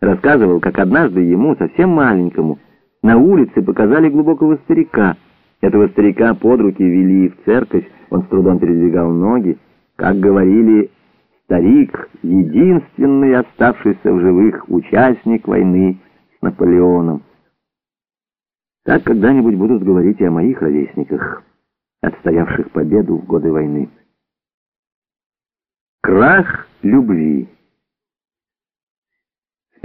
Рассказывал, как однажды ему, совсем маленькому, на улице показали глубокого старика. Этого старика под руки вели в церковь, он с трудом передвигал ноги. Как говорили, старик — единственный оставшийся в живых участник войны с Наполеоном. Так когда-нибудь будут говорить и о моих ровесниках, отстоявших победу в годы войны. Крах любви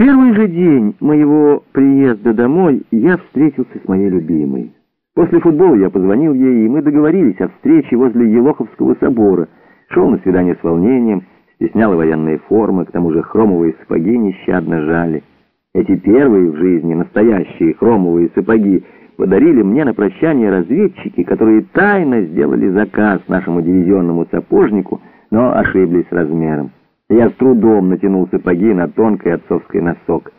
первый же день моего приезда домой я встретился с моей любимой. После футбола я позвонил ей, и мы договорились о встрече возле Елоховского собора. Шел на свидание с волнением, стесняла военные формы, к тому же хромовые сапоги нещадно жали. Эти первые в жизни, настоящие хромовые сапоги, подарили мне на прощание разведчики, которые тайно сделали заказ нашему дивизионному сапожнику, но ошиблись размером. Я с трудом натянул сапоги на тонкий отцовский носок.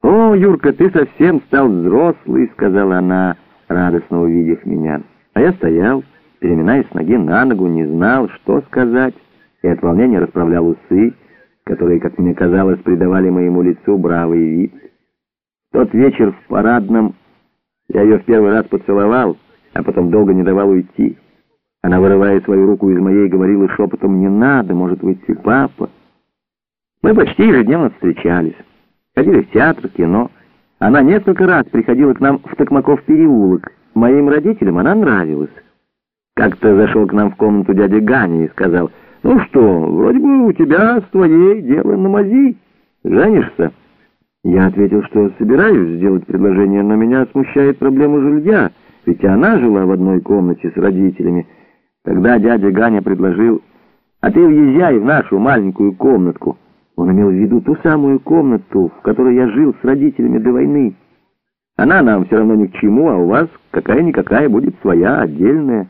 «О, Юрка, ты совсем стал взрослый», — сказала она, радостно увидев меня. А я стоял, переминаясь с ноги на ногу, не знал, что сказать, и от волнения расправлял усы, которые, как мне казалось, придавали моему лицу бравый вид. Тот вечер в парадном я ее в первый раз поцеловал, а потом долго не давал уйти. Она, вырывая свою руку из моей, говорила шепотом «Не надо, может выйти папа». Мы почти ежедневно встречались. Ходили в театр, кино. Она несколько раз приходила к нам в Токмаков переулок. Моим родителям она нравилась. Как-то зашел к нам в комнату дядя Ганя и сказал «Ну что, вроде бы у тебя с твоей дело на мази. Женишься?» Я ответил, что собираюсь сделать предложение, но меня смущает проблема жилья, ведь она жила в одной комнате с родителями. Тогда дядя Ганя предложил, а ты въезжай в нашу маленькую комнатку. Он имел в виду ту самую комнату, в которой я жил с родителями до войны. Она нам все равно ни к чему, а у вас какая-никакая будет своя, отдельная.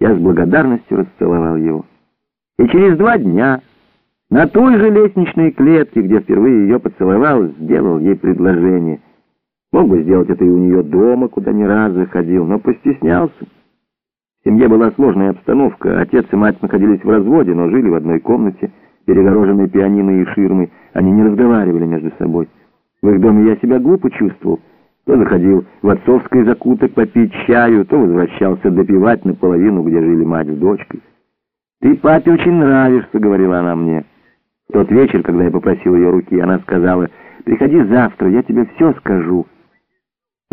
Я с благодарностью расцеловал его. И через два дня... На той же лестничной клетке, где впервые ее поцеловал, сделал ей предложение. Мог бы сделать это и у нее дома, куда ни раз заходил, но постеснялся. Семье была сложная обстановка. Отец и мать находились в разводе, но жили в одной комнате, перегороженной пианино и ширмой. Они не разговаривали между собой. В их доме я себя глупо чувствовал. То заходил в отцовский закуток попить чаю, то возвращался допивать наполовину, где жили мать с дочкой. «Ты папе очень нравишься», — говорила она мне. В тот вечер, когда я попросил ее руки, она сказала, «Приходи завтра, я тебе все скажу».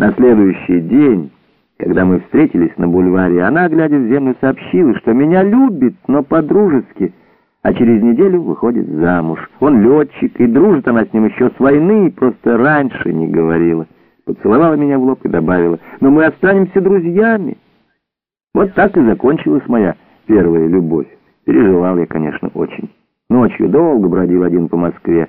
На следующий день, когда мы встретились на бульваре, она, глядя в землю, сообщила, что меня любит, но по-дружески, а через неделю выходит замуж. Он летчик, и дружит она с ним еще с войны, просто раньше не говорила. Поцеловала меня в лоб и добавила, «Но мы останемся друзьями». Вот так и закончилась моя первая любовь. Переживал я, конечно, очень. Ночью долго бродил один по Москве.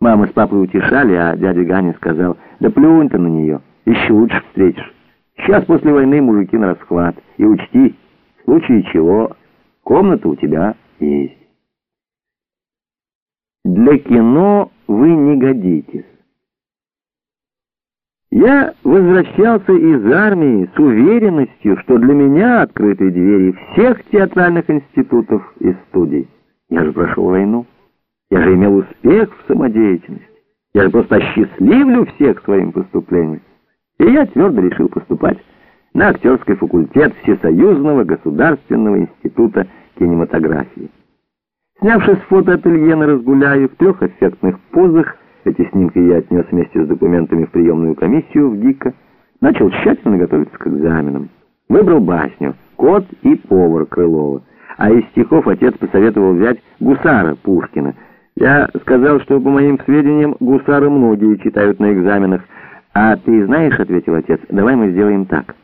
Мама с папой утешали, а дядя Ганя сказал, да плюнь ты на нее, еще лучше встретишь. Сейчас после войны мужики на расхват. И учти, в случае чего, комната у тебя есть. Для кино вы не годитесь. Я возвращался из армии с уверенностью, что для меня открыты двери всех театральных институтов и студий. Я же прошел войну. Я же имел успех в самодеятельности. Я же просто осчастливлю всех своим поступлением. И я твердо решил поступать на актерский факультет Всесоюзного государственного института кинематографии. Снявшись фотоателье на Разгуляю в трех эффектных позах, эти снимки я отнес вместе с документами в приемную комиссию в ГИКа, начал тщательно готовиться к экзаменам. Выбрал басню «Кот и повар» Крылова а из стихов отец посоветовал взять «Гусара» Пушкина. Я сказал, что, по моим сведениям, «Гусары» многие читают на экзаменах. «А ты знаешь, — ответил отец, — давай мы сделаем так.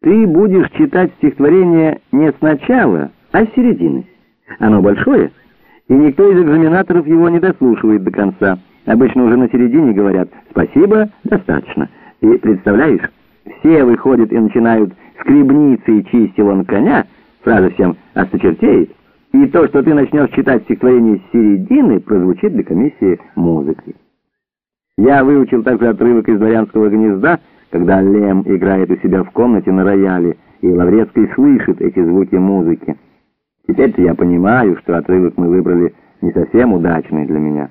Ты будешь читать стихотворение не сначала, а с середины. Оно большое, и никто из экзаменаторов его не дослушивает до конца. Обычно уже на середине говорят «спасибо, достаточно». И, представляешь, все выходят и начинают «скребницы и чистил он коня», Фраза всем осточертеет, и то, что ты начнешь читать стихотворение с середины, прозвучит для комиссии музыкой. Я выучил также отрывок из «Дворянского гнезда», когда Лем играет у себя в комнате на рояле, и Лаврецкий слышит эти звуки музыки. Теперь-то я понимаю, что отрывок мы выбрали не совсем удачный для меня.